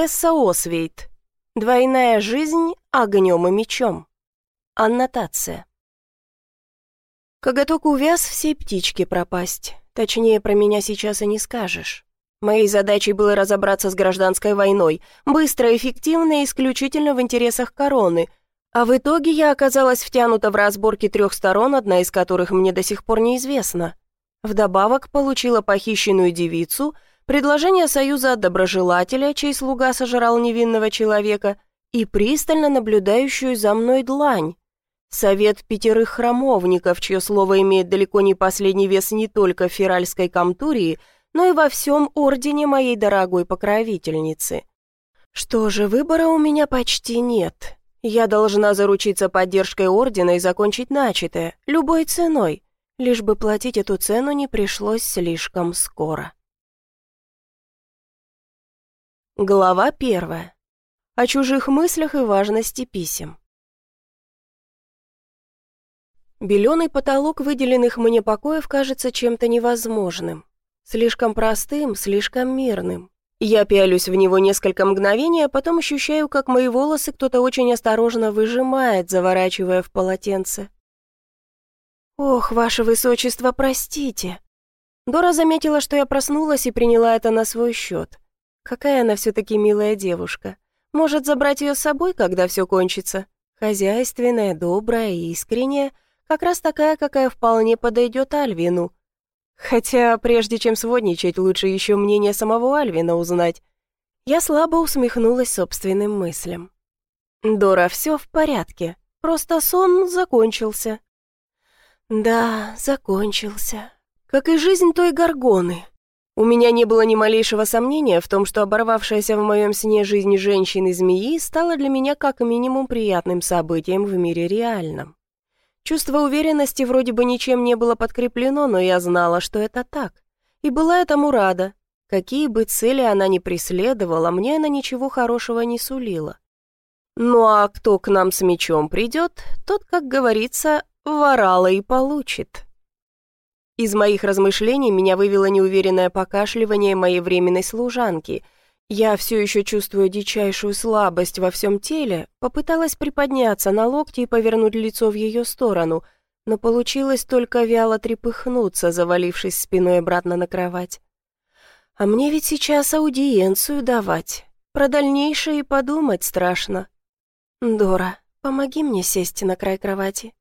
Тесса Освейт. Двойная жизнь огнем и мечом. Аннотация. Коготок увяз, всей птички пропасть. Точнее, про меня сейчас и не скажешь. Моей задачей было разобраться с гражданской войной, быстро, эффективно и исключительно в интересах короны. А в итоге я оказалась втянута в разборки трех сторон, одна из которых мне до сих пор неизвестна. Вдобавок получила похищенную девицу, предложение союза доброжелателя, чей слуга сожрал невинного человека, и пристально наблюдающую за мной длань. Совет пятерых храмовников, чье слово имеет далеко не последний вес не только в феральской камтурии, но и во всем ордене моей дорогой покровительницы. Что же, выбора у меня почти нет. Я должна заручиться поддержкой ордена и закончить начатое, любой ценой, лишь бы платить эту цену не пришлось слишком скоро. Глава первая. О чужих мыслях и важности писем. Беленый потолок выделенных мне покоев кажется чем-то невозможным. Слишком простым, слишком мирным. Я пялюсь в него несколько мгновений, а потом ощущаю, как мои волосы кто-то очень осторожно выжимает, заворачивая в полотенце. «Ох, ваше высочество, простите!» Дора заметила, что я проснулась и приняла это на свой счет. Какая она все-таки милая девушка. Может, забрать ее с собой, когда все кончится? Хозяйственная, добрая и искренняя, как раз такая, какая вполне подойдет Альвину. Хотя, прежде чем сводничать, лучше еще мнение самого Альвина узнать. Я слабо усмехнулась собственным мыслям. «Дора, все в порядке. Просто сон закончился». «Да, закончился. Как и жизнь той горгоны. У меня не было ни малейшего сомнения в том, что оборвавшаяся в моем сне жизнь женщины-змеи стала для меня как минимум приятным событием в мире реальном. Чувство уверенности вроде бы ничем не было подкреплено, но я знала, что это так. И была этому рада. Какие бы цели она ни преследовала, мне она ничего хорошего не сулила. Ну а кто к нам с мечом придет, тот, как говорится, ворала и получит. Из моих размышлений меня вывело неуверенное покашливание моей временной служанки — я все еще чувствую дичайшую слабость во всем теле, попыталась приподняться на локти и повернуть лицо в ее сторону, но получилось только вяло трепыхнуться, завалившись спиной обратно на кровать. А мне ведь сейчас аудиенцию давать. Про дальнейшее и подумать страшно. Дора, помоги мне сесть на край кровати.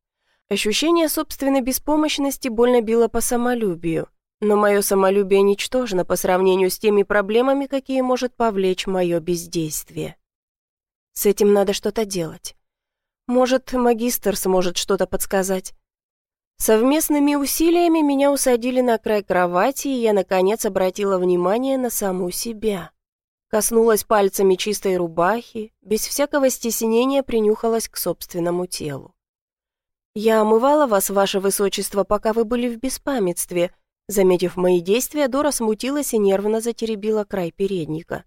Ощущение собственной беспомощности больно било по самолюбию но мое самолюбие ничтожно по сравнению с теми проблемами, какие может повлечь мое бездействие. С этим надо что-то делать. Может, магистр сможет что-то подсказать. Совместными усилиями меня усадили на край кровати, и я, наконец, обратила внимание на саму себя. Коснулась пальцами чистой рубахи, без всякого стеснения принюхалась к собственному телу. «Я омывала вас, ваше высочество, пока вы были в беспамятстве», Заметив мои действия, Дора смутилась и нервно затеребила край передника.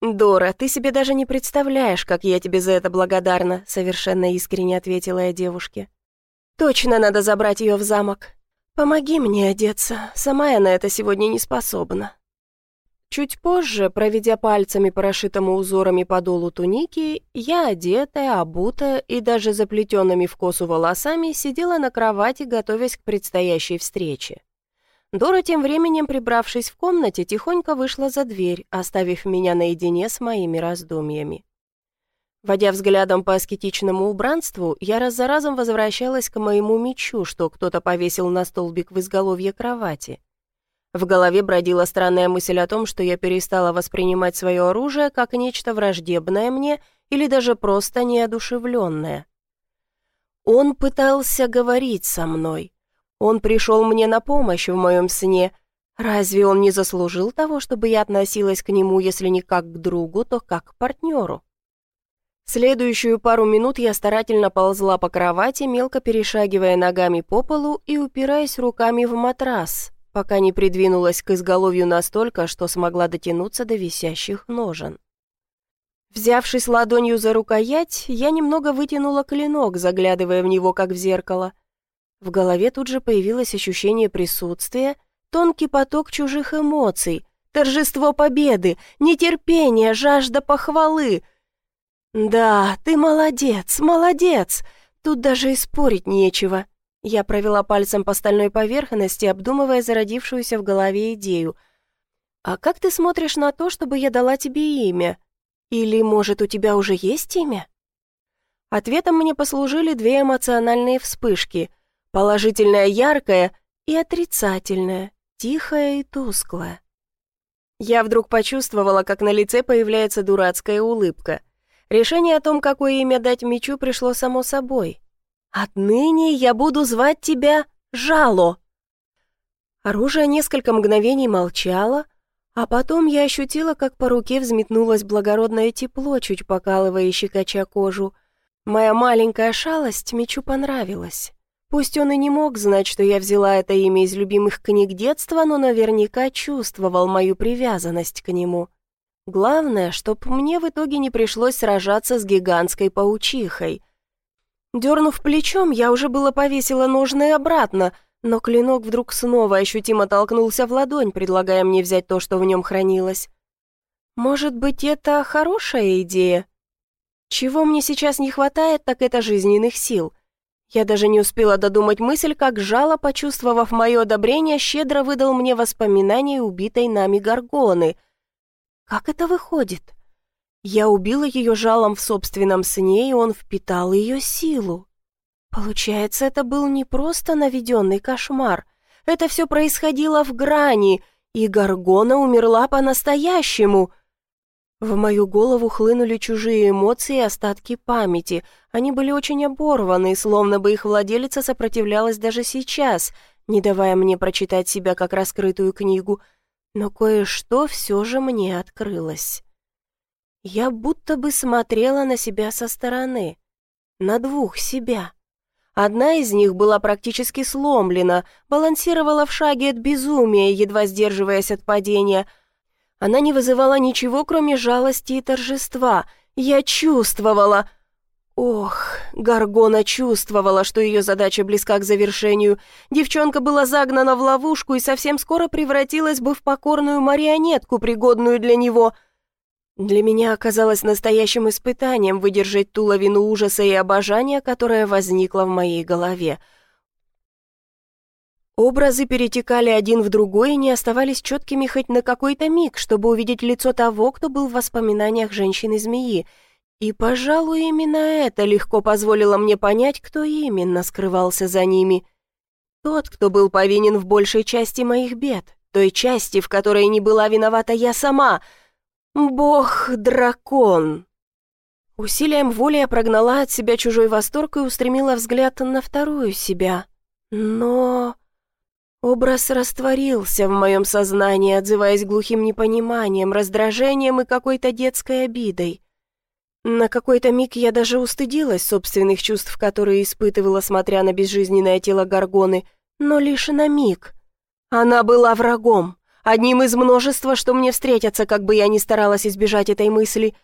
«Дора, ты себе даже не представляешь, как я тебе за это благодарна», совершенно искренне ответила я девушке. «Точно надо забрать ее в замок. Помоги мне одеться, сама я на это сегодня не способна». Чуть позже, проведя пальцами по расшитому узорами подолу туники, я, одетая, обутая и даже заплетенными в косу волосами, сидела на кровати, готовясь к предстоящей встрече. Дора, тем временем, прибравшись в комнате, тихонько вышла за дверь, оставив меня наедине с моими раздумьями. Водя взглядом по аскетичному убранству, я раз за разом возвращалась к моему мечу, что кто-то повесил на столбик в изголовье кровати. В голове бродила странная мысль о том, что я перестала воспринимать свое оружие как нечто враждебное мне или даже просто неодушевленное. Он пытался говорить со мной, он пришел мне на помощь в моем сне. Разве он не заслужил того, чтобы я относилась к нему, если не как к другу, то как к партнеру? Следующую пару минут я старательно ползла по кровати, мелко перешагивая ногами по полу и упираясь руками в матрас, пока не придвинулась к изголовью настолько, что смогла дотянуться до висящих ножен. Взявшись ладонью за рукоять, я немного вытянула клинок, заглядывая в него, как в зеркало. В голове тут же появилось ощущение присутствия, тонкий поток чужих эмоций, торжество победы, нетерпение, жажда похвалы. Да, ты молодец, молодец. Тут даже и спорить нечего. Я провела пальцем по стальной поверхности, обдумывая зародившуюся в голове идею. «А как ты смотришь на то, чтобы я дала тебе имя? Или, может, у тебя уже есть имя?» Ответом мне послужили две эмоциональные вспышки. Положительная яркая и отрицательная, тихая и тусклая. Я вдруг почувствовала, как на лице появляется дурацкая улыбка. Решение о том, какое имя дать мечу, пришло само собой. «Отныне я буду звать тебя Жало». Оружие несколько мгновений молчало, а потом я ощутила, как по руке взметнулось благородное тепло, чуть покалывая и щекоча кожу. Моя маленькая шалость мечу понравилась. Пусть он и не мог знать, что я взяла это имя из любимых книг детства, но наверняка чувствовал мою привязанность к нему. Главное, чтоб мне в итоге не пришлось сражаться с гигантской паучихой — Дернув плечом, я уже было повесила ножны обратно, но клинок вдруг снова ощутимо толкнулся в ладонь, предлагая мне взять то, что в нем хранилось. Может быть, это хорошая идея? Чего мне сейчас не хватает, так это жизненных сил. Я даже не успела додумать мысль, как жало, почувствовав мое одобрение, щедро выдал мне воспоминания убитой нами горгоны. Как это выходит? Я убила ее жалом в собственном сне, и он впитал ее силу. Получается, это был не просто наведенный кошмар. Это все происходило в грани, и Гаргона умерла по-настоящему. В мою голову хлынули чужие эмоции и остатки памяти. Они были очень оборваны, словно бы их владелица сопротивлялась даже сейчас, не давая мне прочитать себя как раскрытую книгу. Но кое-что все же мне открылось. Я будто бы смотрела на себя со стороны. На двух себя. Одна из них была практически сломлена, балансировала в шаге от безумия, едва сдерживаясь от падения. Она не вызывала ничего, кроме жалости и торжества. Я чувствовала... Ох, Гаргона чувствовала, что ее задача близка к завершению. Девчонка была загнана в ловушку и совсем скоро превратилась бы в покорную марионетку, пригодную для него — для меня оказалось настоящим испытанием выдержать ту лавину ужаса и обожания, которая возникла в моей голове. Образы перетекали один в другой и не оставались четкими хоть на какой-то миг, чтобы увидеть лицо того, кто был в воспоминаниях женщины-змеи. И, пожалуй, именно это легко позволило мне понять, кто именно скрывался за ними. Тот, кто был повинен в большей части моих бед, той части, в которой не была виновата я сама — «Бог-дракон!» Усилием воли я прогнала от себя чужой восторг и устремила взгляд на вторую себя. Но... Образ растворился в моем сознании, отзываясь глухим непониманием, раздражением и какой-то детской обидой. На какой-то миг я даже устыдилась собственных чувств, которые испытывала, смотря на безжизненное тело Гаргоны, но лишь на миг. Она была врагом, одним из множества, что мне встретятся, как бы я ни старалась избежать этой мысли.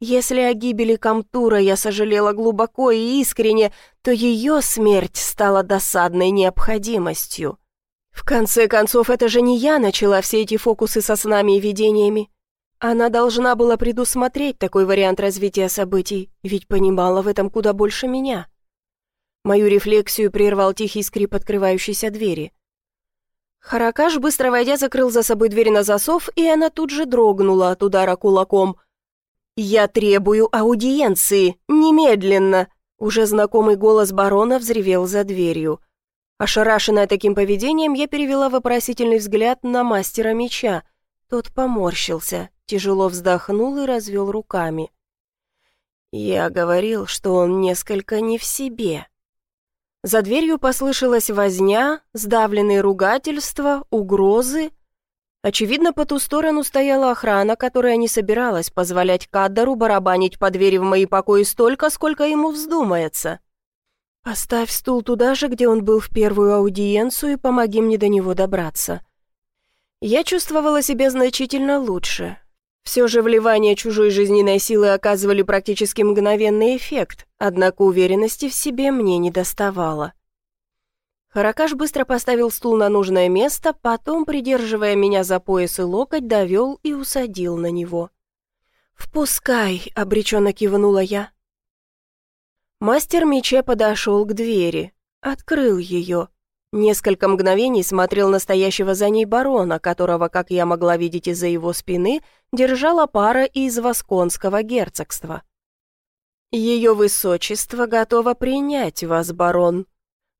Если о гибели Камтура я сожалела глубоко и искренне, то ее смерть стала досадной необходимостью. В конце концов, это же не я начала все эти фокусы со снами и видениями. Она должна была предусмотреть такой вариант развития событий, ведь понимала в этом куда больше меня. Мою рефлексию прервал тихий скрип открывающейся двери. Харакаш, быстро войдя, закрыл за собой дверь на засов, и она тут же дрогнула от удара кулаком. «Я требую аудиенции! Немедленно!» Уже знакомый голос барона взревел за дверью. Ошарашенная таким поведением, я перевела вопросительный взгляд на мастера меча. Тот поморщился, тяжело вздохнул и развел руками. «Я говорил, что он несколько не в себе», за дверью послышалась возня, сдавленные ругательства, угрозы. Очевидно, по ту сторону стояла охрана, которая не собиралась позволять Каддару барабанить по двери в мои покои столько, сколько ему вздумается. «Поставь стул туда же, где он был в первую аудиенцию, и помоги мне до него добраться». Я чувствовала себя значительно лучше. Все же вливание чужой жизненной силы оказывали практически мгновенный эффект, однако уверенности в себе мне не доставало. Харакаш быстро поставил стул на нужное место, потом, придерживая меня за пояс и локоть, довел и усадил на него. «Впускай», — обреченно кивнула я. Мастер меча подошел к двери, открыл ее. Несколько мгновений смотрел настоящего за ней барона, которого, как я могла видеть из-за его спины, держала пара из Восконского герцогства. «Ее высочество готово принять вас, барон»,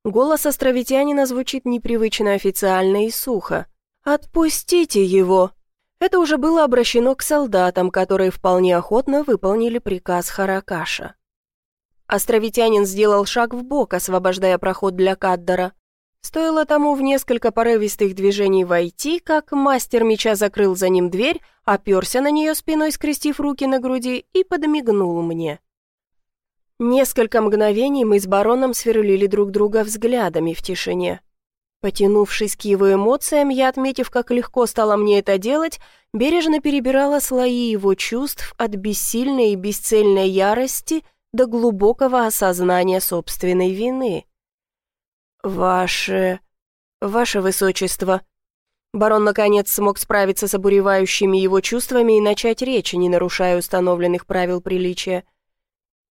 Голос островитянина звучит непривычно официально и сухо. «Отпустите его!» Это уже было обращено к солдатам, которые вполне охотно выполнили приказ Харакаша. Островитянин сделал шаг в бок, освобождая проход для Каддара. Стоило тому в несколько порывистых движений войти, как мастер меча закрыл за ним дверь, оперся на нее спиной, скрестив руки на груди, и подмигнул мне. Несколько мгновений мы с бароном сверлили друг друга взглядами в тишине. Потянувшись к его эмоциям, я, отметив, как легко стало мне это делать, бережно перебирала слои его чувств от бессильной и бесцельной ярости до глубокого осознания собственной вины. «Ваше... ваше высочество...» Барон, наконец, смог справиться с обуревающими его чувствами и начать речь, не нарушая установленных правил приличия.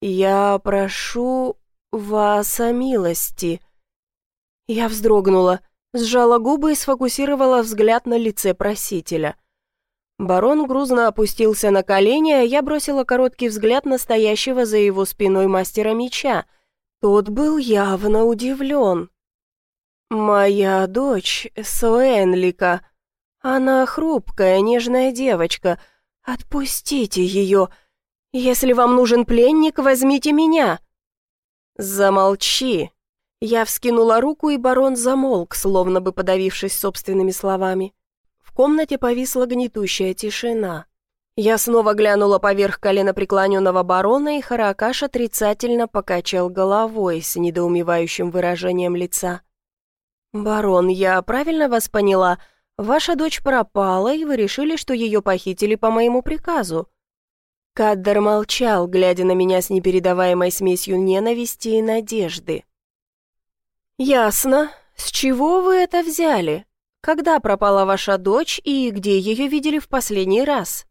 «Я прошу вас о милости». Я вздрогнула, сжала губы и сфокусировала взгляд на лице просителя. Барон грузно опустился на колени, а я бросила короткий взгляд настоящего за его спиной мастера меча. Тот был явно удивлен. «Моя дочь, Соэнлика. Она хрупкая, нежная девочка. Отпустите ее!» «Если вам нужен пленник, возьмите меня!» «Замолчи!» Я вскинула руку, и барон замолк, словно бы подавившись собственными словами. В комнате повисла гнетущая тишина. Я снова глянула поверх колена преклоненного барона, и Харакаш отрицательно покачал головой с недоумевающим выражением лица. «Барон, я правильно вас поняла? Ваша дочь пропала, и вы решили, что ее похитили по моему приказу?» Каддер молчал, глядя на меня с непередаваемой смесью ненависти и надежды. «Ясно. С чего вы это взяли? Когда пропала ваша дочь и где ее видели в последний раз?»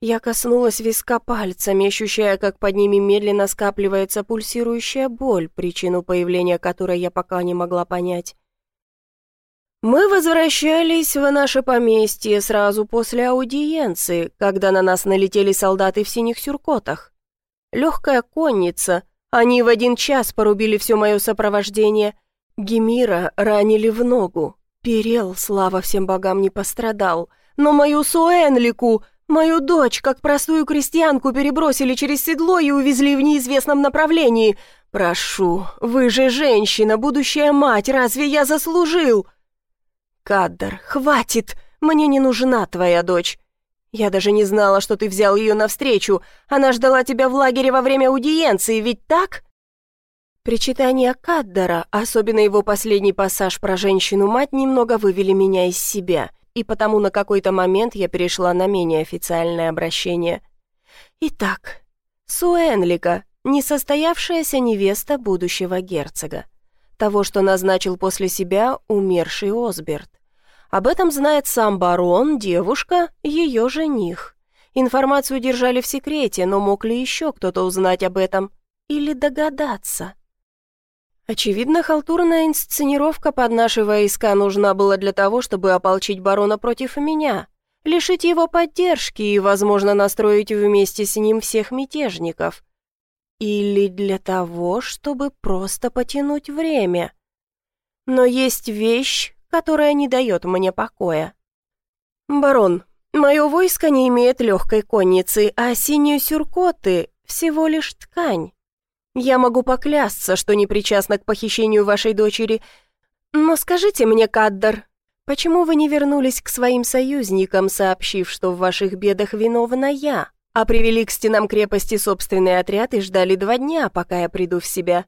Я коснулась виска пальцами, ощущая, как под ними медленно скапливается пульсирующая боль, причину появления которой я пока не могла понять. Мы возвращались в наше поместье сразу после аудиенции, когда на нас налетели солдаты в синих сюркотах. Легкая конница, они в один час порубили все мое сопровождение. Гемира ранили в ногу. Перел, слава всем богам, не пострадал. Но мою Суэнлику, мою дочь, как простую крестьянку, перебросили через седло и увезли в неизвестном направлении. Прошу, вы же женщина, будущая мать, разве я заслужил?» «Каддар, хватит! Мне не нужна твоя дочь. Я даже не знала, что ты взял ее навстречу. Она ждала тебя в лагере во время аудиенции, ведь так?» Причитания Каддара, особенно его последний пассаж про женщину-мать, немного вывели меня из себя, и потому на какой-то момент я перешла на менее официальное обращение. «Итак, Суэнлика, несостоявшаяся невеста будущего герцога того, что назначил после себя умерший Осберт. Об этом знает сам барон, девушка, ее жених. Информацию держали в секрете, но мог ли еще кто-то узнать об этом? Или догадаться? Очевидно, халтурная инсценировка под наши войска нужна была для того, чтобы ополчить барона против меня, лишить его поддержки и, возможно, настроить вместе с ним всех мятежников. Или для того, чтобы просто потянуть время. Но есть вещь, которая не дает мне покоя. «Барон, мое войско не имеет легкой конницы, а синие сюркоты — всего лишь ткань. Я могу поклясться, что не причастна к похищению вашей дочери, но скажите мне, Каддар, почему вы не вернулись к своим союзникам, сообщив, что в ваших бедах виновна я?» а привели к стенам крепости собственный отряд и ждали два дня, пока я приду в себя.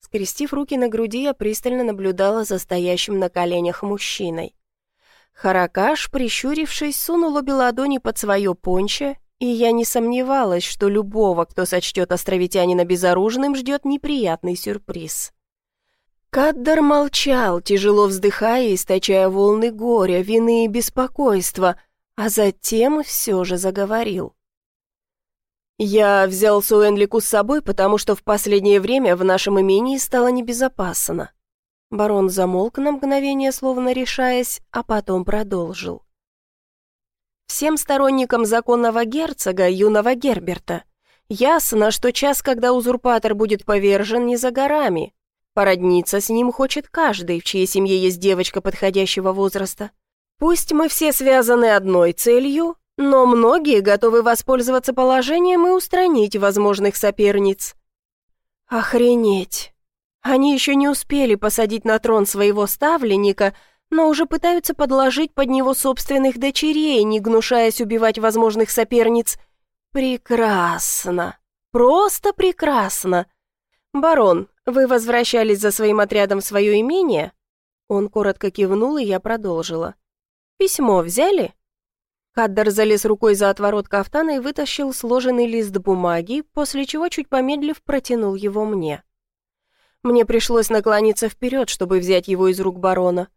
Скрестив руки на груди, я пристально наблюдала за стоящим на коленях мужчиной. Харакаш, прищурившись, сунул обе ладони под свое понче, и я не сомневалась, что любого, кто сочтет островитянина безоружным, ждет неприятный сюрприз. Каддар молчал, тяжело вздыхая, источая волны горя, вины и беспокойства, а затем все же заговорил. «Я взял Суэнлику с собой, потому что в последнее время в нашем имении стало небезопасно». Барон замолк на мгновение, словно решаясь, а потом продолжил. «Всем сторонникам законного герцога, юного Герберта, ясно, что час, когда узурпатор будет повержен, не за горами. Породниться с ним хочет каждый, в чьей семье есть девочка подходящего возраста. Пусть мы все связаны одной целью, но многие готовы воспользоваться положением и устранить возможных соперниц. Охренеть! Они еще не успели посадить на трон своего ставленника, но уже пытаются подложить под него собственных дочерей, не гнушаясь убивать возможных соперниц. Прекрасно! Просто прекрасно! «Барон, вы возвращались за своим отрядом в свое имение?» Он коротко кивнул, и я продолжила. «Письмо взяли?» Каддар залез рукой за отворот кафтана и вытащил сложенный лист бумаги, после чего, чуть помедлив, протянул его мне. Мне пришлось наклониться вперед, чтобы взять его из рук барона.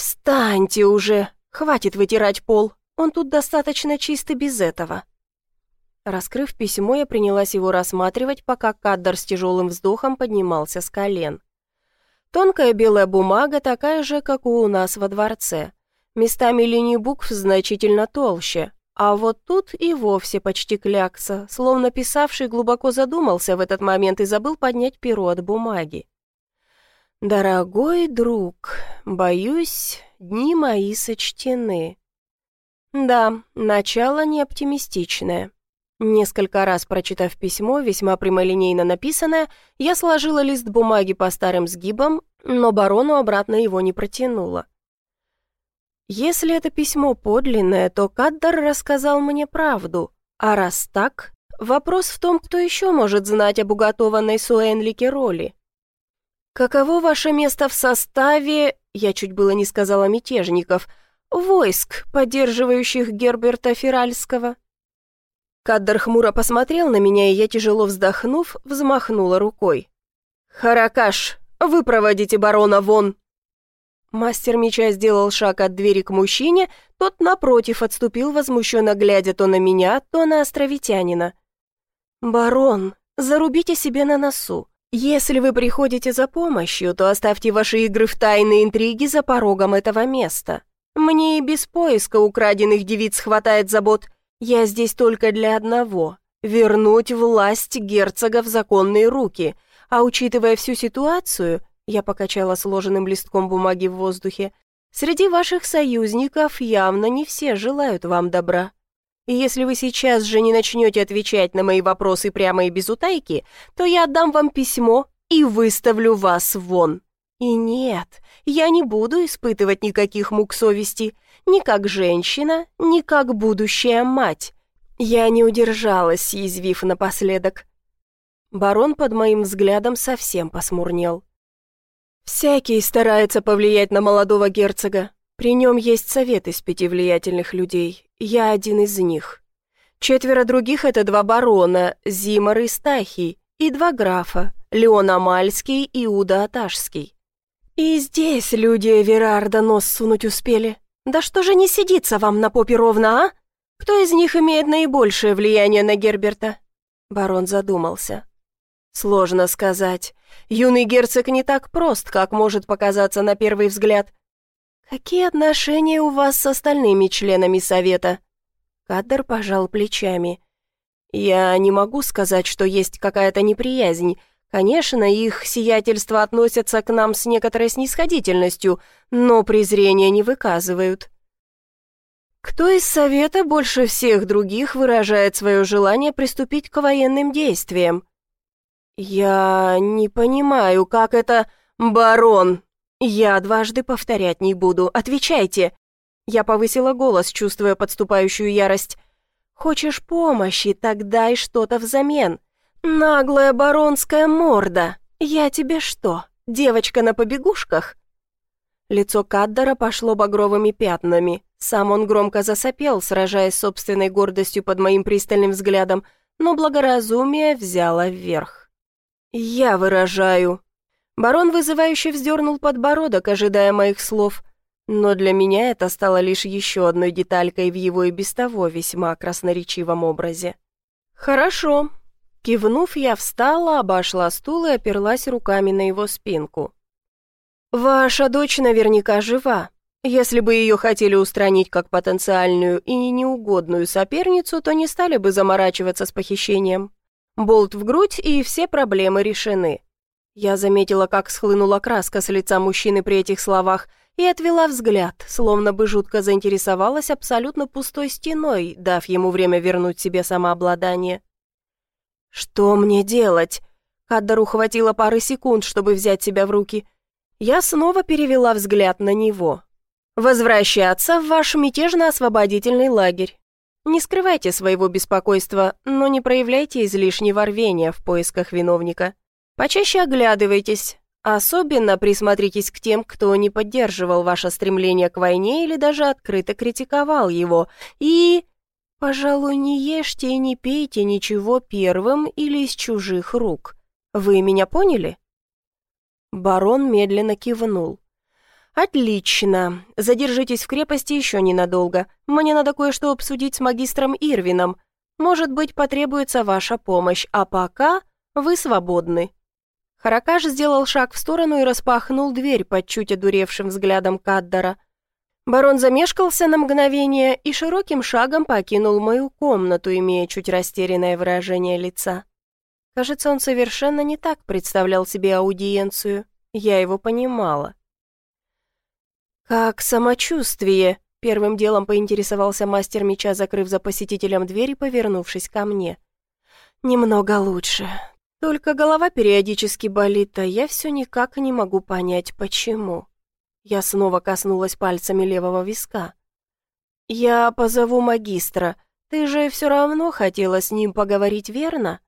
«Встаньте уже! Хватит вытирать пол! Он тут достаточно чистый без этого!» Раскрыв письмо, я принялась его рассматривать, пока Каддар с тяжелым вздохом поднимался с колен. Тонкая белая бумага, такая же, как у нас во дворце. Местами линии букв значительно толще, а вот тут и вовсе почти клякса, словно писавший глубоко задумался в этот момент и забыл поднять перо от бумаги. «Дорогой друг, боюсь, дни мои сочтены». Да, начало не оптимистичное. Несколько раз прочитав письмо, весьма прямолинейно написанное, я сложила лист бумаги по старым сгибам, но барону обратно его не протянула. Если это письмо подлинное, то Каддар рассказал мне правду, а раз так, вопрос в том, кто еще может знать об уготованной Суэнлике роли. «Каково ваше место в составе...» Я чуть было не сказала мятежников. «Войск, поддерживающих Герберта Феральского». Каддар хмуро посмотрел на меня, и я, тяжело вздохнув, взмахнула рукой. «Харакаш, вы проводите барона вон!» Мастер меча сделал шаг от двери к мужчине, тот, напротив, отступил, возмущенно глядя то на меня, то на островитянина. «Барон, зарубите себе на носу. Если вы приходите за помощью, то оставьте ваши игры в тайные интриги за порогом этого места. Мне и без поиска украденных девиц хватает забот. Я здесь только для одного — вернуть власть герцога в законные руки, а учитывая всю ситуацию, я покачала сложенным листком бумаги в воздухе. «Среди ваших союзников явно не все желают вам добра. И если вы сейчас же не начнете отвечать на мои вопросы прямо и без утайки, то я отдам вам письмо и выставлю вас вон. И нет, я не буду испытывать никаких мук совести, ни как женщина, ни как будущая мать». Я не удержалась, съязвив напоследок. Барон под моим взглядом совсем посмурнел. Всякий старается повлиять на молодого герцога. При нем есть совет из пяти влиятельных людей. Я один из них. Четверо других — это два барона, Зимар и Стахий, и два графа, Леон Амальский и Уда Аташский. И здесь люди Верарда нос сунуть успели. Да что же не сидится вам на попе ровно, а? Кто из них имеет наибольшее влияние на Герберта?» Барон задумался. Сложно сказать. Юный герцог не так прост, как может показаться на первый взгляд. Какие отношения у вас с остальными членами совета? Кадр пожал плечами. Я не могу сказать, что есть какая-то неприязнь. Конечно, их сиятельства относятся к нам с некоторой снисходительностью, но презрения не выказывают. Кто из совета больше всех других выражает свое желание приступить к военным действиям? «Я не понимаю, как это... Барон! Я дважды повторять не буду. Отвечайте!» Я повысила голос, чувствуя подступающую ярость. «Хочешь помощи, тогда и что-то взамен. Наглая баронская морда. Я тебе что, девочка на побегушках?» Лицо Каддара пошло багровыми пятнами. Сам он громко засопел, сражаясь с собственной гордостью под моим пристальным взглядом, но благоразумие взяло вверх. «Я выражаю. Барон вызывающе вздернул подбородок, ожидая моих слов, но для меня это стало лишь еще одной деталькой в его и без того весьма красноречивом образе. «Хорошо». Кивнув, я встала, обошла стул и оперлась руками на его спинку. «Ваша дочь наверняка жива. Если бы ее хотели устранить как потенциальную и неугодную соперницу, то не стали бы заморачиваться с похищением. Болт в грудь, и все проблемы решены. Я заметила, как схлынула краска с лица мужчины при этих словах и отвела взгляд, словно бы жутко заинтересовалась абсолютно пустой стеной, дав ему время вернуть себе самообладание. «Что мне делать?» Каддару хватило пары секунд, чтобы взять себя в руки. Я снова перевела взгляд на него. «Возвращаться в ваш мятежно-освободительный лагерь. Не скрывайте своего беспокойства, но не проявляйте излишнего рвения в поисках виновника. Почаще оглядывайтесь, особенно присмотритесь к тем, кто не поддерживал ваше стремление к войне или даже открыто критиковал его, и... Пожалуй, не ешьте и не пейте ничего первым или из чужих рук. Вы меня поняли?» Барон медленно кивнул. «Отлично. Задержитесь в крепости еще ненадолго. Мне надо кое-что обсудить с магистром Ирвином. Может быть, потребуется ваша помощь, а пока вы свободны». Харакаш сделал шаг в сторону и распахнул дверь под чуть одуревшим взглядом Каддара. Барон замешкался на мгновение и широким шагом покинул мою комнату, имея чуть растерянное выражение лица. Кажется, он совершенно не так представлял себе аудиенцию. Я его понимала. «Как самочувствие?» — первым делом поинтересовался мастер меча, закрыв за посетителем дверь и повернувшись ко мне. «Немного лучше. Только голова периодически болит, а я все никак не могу понять, почему. Я снова коснулась пальцами левого виска. «Я позову магистра. Ты же все равно хотела с ним поговорить, верно?»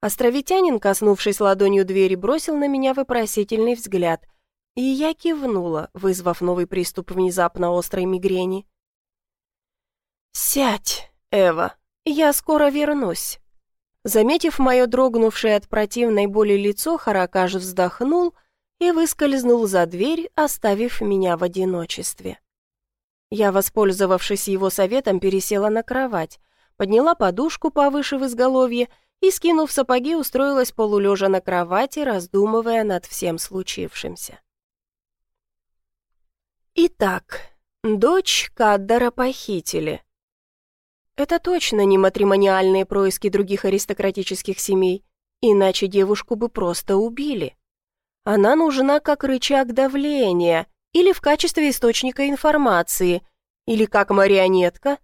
Островитянин, коснувшись ладонью двери, бросил на меня вопросительный взгляд, и я кивнула, вызвав новый приступ внезапно острой мигрени. «Сядь, Эва, я скоро вернусь». Заметив мое дрогнувшее от противной боли лицо, Харакаш вздохнул и выскользнул за дверь, оставив меня в одиночестве. Я, воспользовавшись его советом, пересела на кровать, подняла подушку повыше в изголовье и, скинув сапоги, устроилась полулежа на кровати, раздумывая над всем случившимся. Итак, дочь Каддара похитили. Это точно не матримониальные происки других аристократических семей, иначе девушку бы просто убили. Она нужна как рычаг давления или в качестве источника информации, или как марионетка.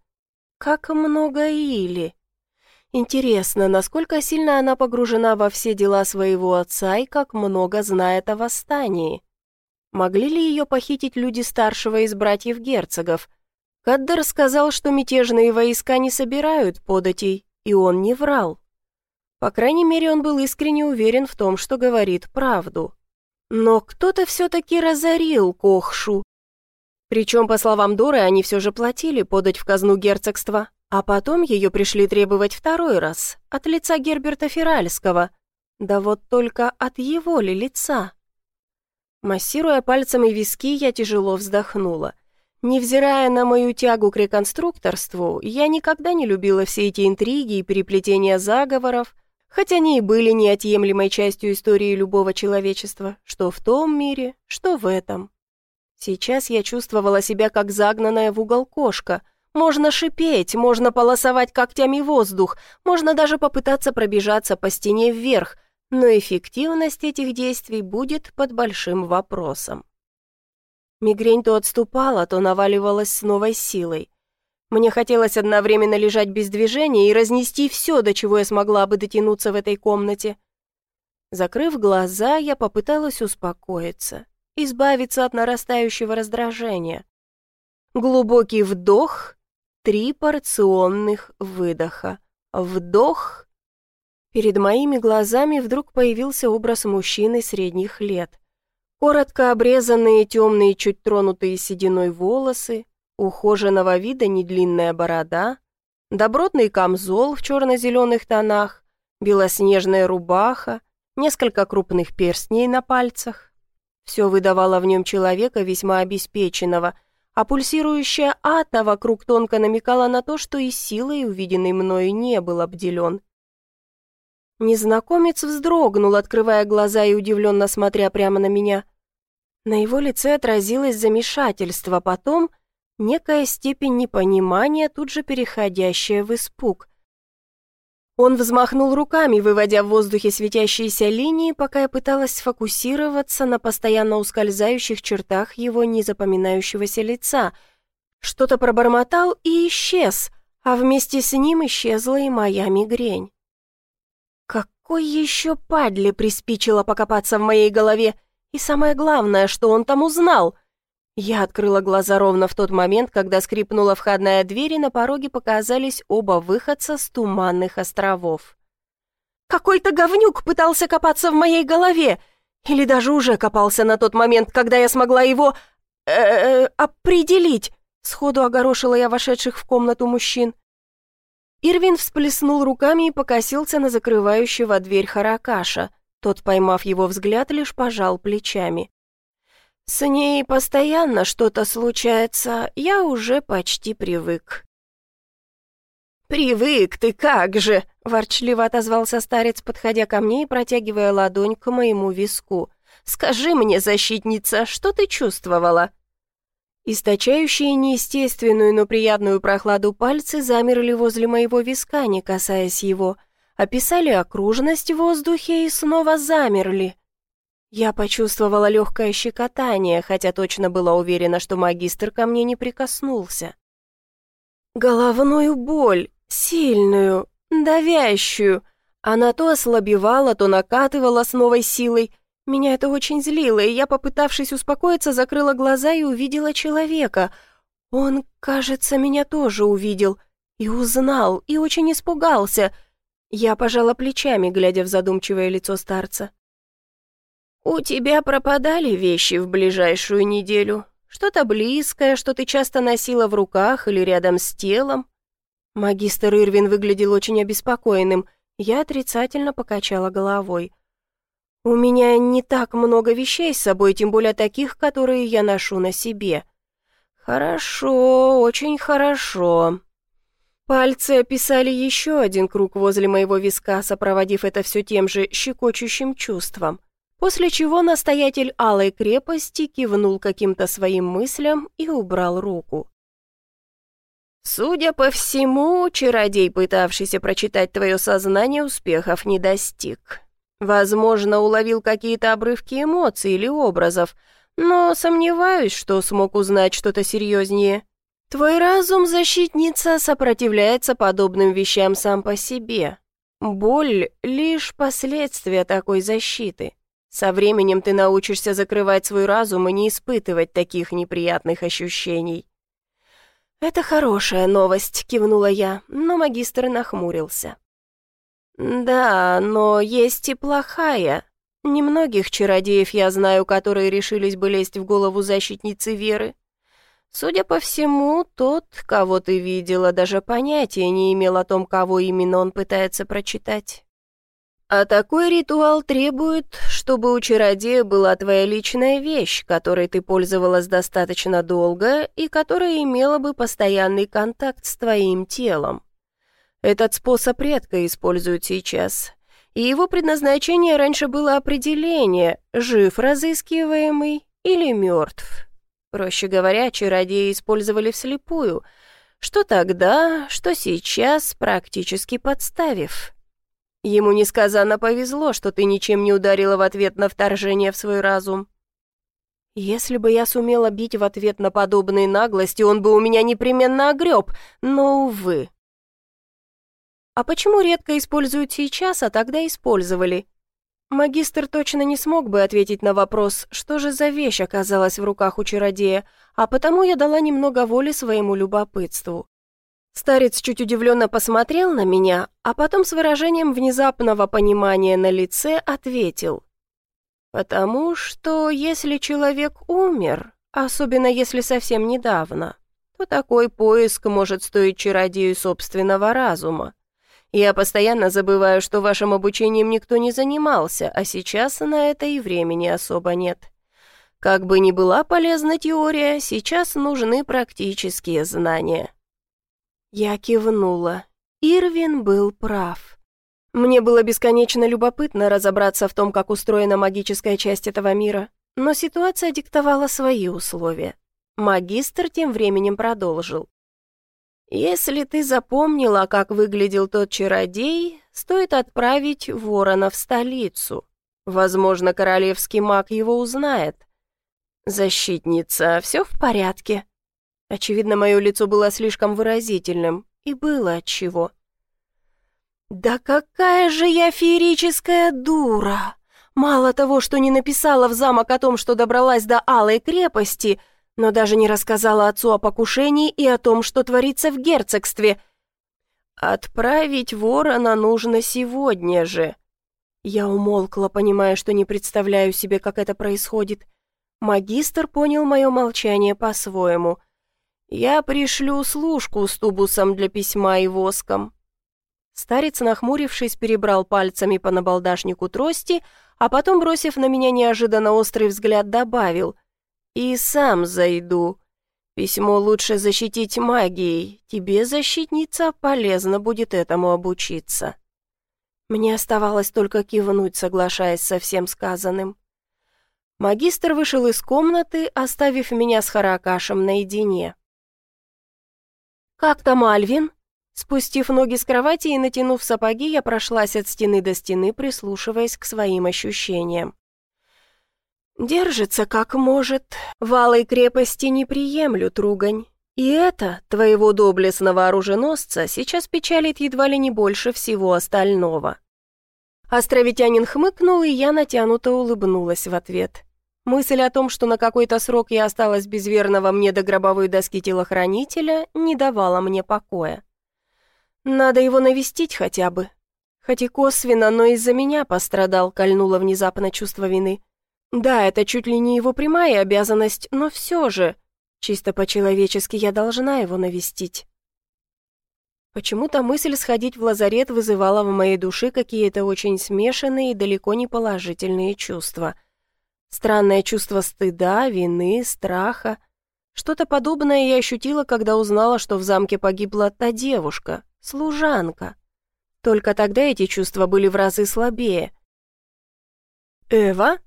Как много или. Интересно, насколько сильно она погружена во все дела своего отца и как много знает о восстании. Могли ли ее похитить люди старшего из братьев герцогов – Каддер сказал, что мятежные войска не собирают податей, и он не врал. По крайней мере, он был искренне уверен в том, что говорит правду. Но кто-то все-таки разорил Кохшу. Причем, по словам Доры, они все же платили подать в казну герцогства, а потом ее пришли требовать второй раз, от лица Герберта Феральского. Да вот только от его ли лица? Массируя пальцами виски, я тяжело вздохнула – Невзирая на мою тягу к реконструкторству, я никогда не любила все эти интриги и переплетения заговоров, хотя они и были неотъемлемой частью истории любого человечества, что в том мире, что в этом. Сейчас я чувствовала себя как загнанная в угол кошка. Можно шипеть, можно полосовать когтями воздух, можно даже попытаться пробежаться по стене вверх, но эффективность этих действий будет под большим вопросом. Мигрень то отступала, то наваливалась с новой силой. Мне хотелось одновременно лежать без движения и разнести все, до чего я смогла бы дотянуться в этой комнате. Закрыв глаза, я попыталась успокоиться, избавиться от нарастающего раздражения. Глубокий вдох, три порционных выдоха. Вдох. Перед моими глазами вдруг появился образ мужчины средних лет. Коротко обрезанные темные, чуть тронутые сединой волосы, ухоженного вида недлинная борода, добротный камзол в черно-зеленых тонах, белоснежная рубаха, несколько крупных перстней на пальцах. Все выдавало в нем человека весьма обеспеченного, а пульсирующая ата вокруг тонко намекала на то, что и силой увиденной мною не был обделен. Незнакомец вздрогнул, открывая глаза и удивленно смотря прямо на меня. На его лице отразилось замешательство, потом некая степень непонимания, тут же переходящая в испуг. Он взмахнул руками, выводя в воздухе светящиеся линии, пока я пыталась сфокусироваться на постоянно ускользающих чертах его незапоминающегося лица. Что-то пробормотал и исчез, а вместе с ним исчезла и моя мигрень. Какой еще падле приспичило покопаться в моей голове? И самое главное, что он там узнал — я открыла глаза ровно в тот момент, когда скрипнула входная дверь, и на пороге показались оба выходца с туманных островов. «Какой-то говнюк пытался копаться в моей голове! Или даже уже копался на тот момент, когда я смогла его... Э, -э определить!» Сходу огорошила я вошедших в комнату мужчин. Ирвин всплеснул руками и покосился на закрывающего дверь Харакаша. Тот, поймав его взгляд, лишь пожал плечами. С ней постоянно что-то случается, я уже почти привык. «Привык ты как же!» — ворчливо отозвался старец, подходя ко мне и протягивая ладонь к моему виску. «Скажи мне, защитница, что ты чувствовала?» Источающие неестественную, но приятную прохладу пальцы замерли возле моего виска, не касаясь его, описали окружность в воздухе и снова замерли. Я почувствовала легкое щекотание, хотя точно была уверена, что магистр ко мне не прикоснулся. Головную боль, сильную, давящую. Она то ослабевала, то накатывала с новой силой. Меня это очень злило, и я, попытавшись успокоиться, закрыла глаза и увидела человека. Он, кажется, меня тоже увидел. И узнал, и очень испугался. Я пожала плечами, глядя в задумчивое лицо старца. «У тебя пропадали вещи в ближайшую неделю? Что-то близкое, что ты часто носила в руках или рядом с телом?» Магистр Ирвин выглядел очень обеспокоенным. Я отрицательно покачала головой. «У меня не так много вещей с собой, тем более таких, которые я ношу на себе». «Хорошо, очень хорошо». Пальцы описали еще один круг возле моего виска, сопроводив это все тем же щекочущим чувством после чего настоятель Алой крепости кивнул каким-то своим мыслям и убрал руку. «Судя по всему, чародей, пытавшийся прочитать твое сознание, успехов не достиг. Возможно, уловил какие-то обрывки эмоций или образов, но сомневаюсь, что смог узнать что-то серьезнее. Твой разум, защитница, сопротивляется подобным вещам сам по себе. Боль — лишь последствия такой защиты». Со временем ты научишься закрывать свой разум и не испытывать таких неприятных ощущений». «Это хорошая новость», — кивнула я, но магистр нахмурился. «Да, но есть и плохая. Немногих чародеев я знаю, которые решились бы лезть в голову защитницы веры. Судя по всему, тот, кого ты видела, даже понятия не имел о том, кого именно он пытается прочитать. А такой ритуал требует, чтобы у чародея была твоя личная вещь, которой ты пользовалась достаточно долго и которая имела бы постоянный контакт с твоим телом. Этот способ редко используют сейчас, и его предназначение раньше было определение, жив разыскиваемый или мертв. Проще говоря, чародеи использовали вслепую, что тогда, что сейчас, практически подставив. Ему несказанно повезло, что ты ничем не ударила в ответ на вторжение в свой разум. Если бы я сумела бить в ответ на подобные наглости, он бы у меня непременно огреб, но, увы. А почему редко используют сейчас, а тогда использовали? Магистр точно не смог бы ответить на вопрос, что же за вещь оказалась в руках у чародея, а потому я дала немного воли своему любопытству. Старец чуть удивленно посмотрел на меня, а потом с выражением внезапного понимания на лице ответил. «Потому что если человек умер, особенно если совсем недавно, то такой поиск может стоить чародею собственного разума. Я постоянно забываю, что вашим обучением никто не занимался, а сейчас на это и времени особо нет. Как бы ни была полезна теория, сейчас нужны практические знания». Я кивнула. Ирвин был прав. Мне было бесконечно любопытно разобраться в том, как устроена магическая часть этого мира, но ситуация диктовала свои условия. Магистр тем временем продолжил. Если ты запомнила, как выглядел тот чародей, стоит отправить ворона в столицу. Возможно, королевский маг его узнает. Защитница, все в порядке? Очевидно, мое лицо было слишком выразительным, и было отчего. «Да какая же я феерическая дура! Мало того, что не написала в замок о том, что добралась до Алой крепости, — но даже не рассказала отцу о покушении и о том, что творится в герцогстве. «Отправить ворона нужно сегодня же». Я умолкла, понимая, что не представляю себе, как это происходит. Магистр понял мое молчание по-своему. «Я пришлю служку с тубусом для письма и воском». Старец, нахмурившись, перебрал пальцами по набалдашнику трости, а потом, бросив на меня неожиданно острый взгляд, добавил — и сам зайду. Письмо лучше защитить магией. Тебе, защитница, полезно будет этому обучиться». Мне оставалось только кивнуть, соглашаясь со всем сказанным. Магистр вышел из комнаты, оставив меня с Харакашем наедине. «Как там Альвин?» Спустив ноги с кровати и натянув сапоги, я прошлась от стены до стены, прислушиваясь к своим ощущениям. «Держится как может. В алой крепости не приемлют ругань. И это, твоего доблестного оруженосца, сейчас печалит едва ли не больше всего остального». Островитянин хмыкнул, и я натянуто улыбнулась в ответ. Мысль о том, что на какой-то срок я осталась без верного мне до гробовой доски телохранителя, не давала мне покоя. Надо его навестить хотя бы. Хоть и косвенно, но из-за меня пострадал, кольнуло внезапно чувство вины. Да, это чуть ли не его прямая обязанность, но все же, чисто по-человечески я должна его навестить. Почему-то мысль сходить в лазарет вызывала в моей душе какие-то очень смешанные и далеко не положительные чувства. Странное чувство стыда, вины, страха. Что-то подобное я ощутила, когда узнала, что в замке погибла та девушка, служанка. Только тогда эти чувства были в разы слабее. «Эва?»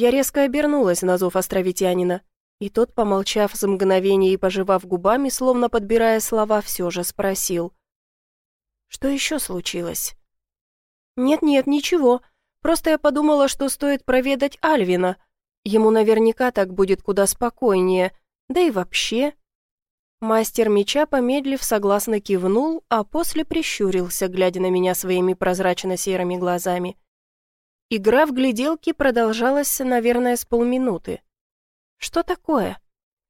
Я резко обернулась на зов островитянина, и тот, помолчав за мгновение и пожевав губами, словно подбирая слова, все же спросил. «Что еще случилось?» «Нет-нет, ничего. Просто я подумала, что стоит проведать Альвина. Ему наверняка так будет куда спокойнее. Да и вообще...» Мастер меча, помедлив, согласно кивнул, а после прищурился, глядя на меня своими прозрачно-серыми глазами. Игра в гляделки продолжалась, наверное, с полминуты. Что такое?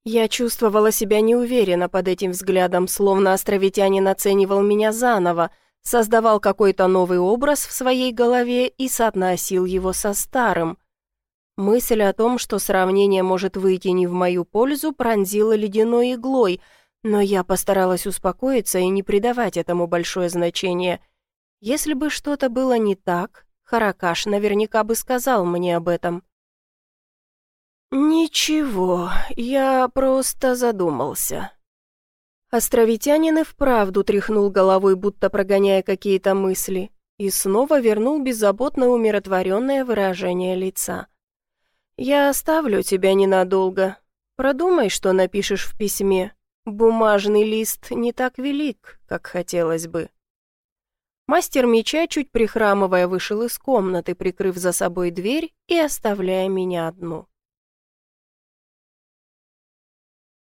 Я чувствовала себя неуверенно под этим взглядом, словно островитянин оценивал меня заново, создавал какой-то новый образ в своей голове и соотносил его со старым. Мысль о том, что сравнение может выйти не в мою пользу, пронзила ледяной иглой, но я постаралась успокоиться и не придавать этому большое значение. Если бы что-то было не так, Харакаш наверняка бы сказал мне об этом. «Ничего, я просто задумался». Островитянин и вправду тряхнул головой, будто прогоняя какие-то мысли, и снова вернул беззаботно умиротворенное выражение лица. «Я оставлю тебя ненадолго. Продумай, что напишешь в письме. Бумажный лист не так велик, как хотелось бы». Мастер меча, чуть прихрамывая, вышел из комнаты, прикрыв за собой дверь и оставляя меня одну.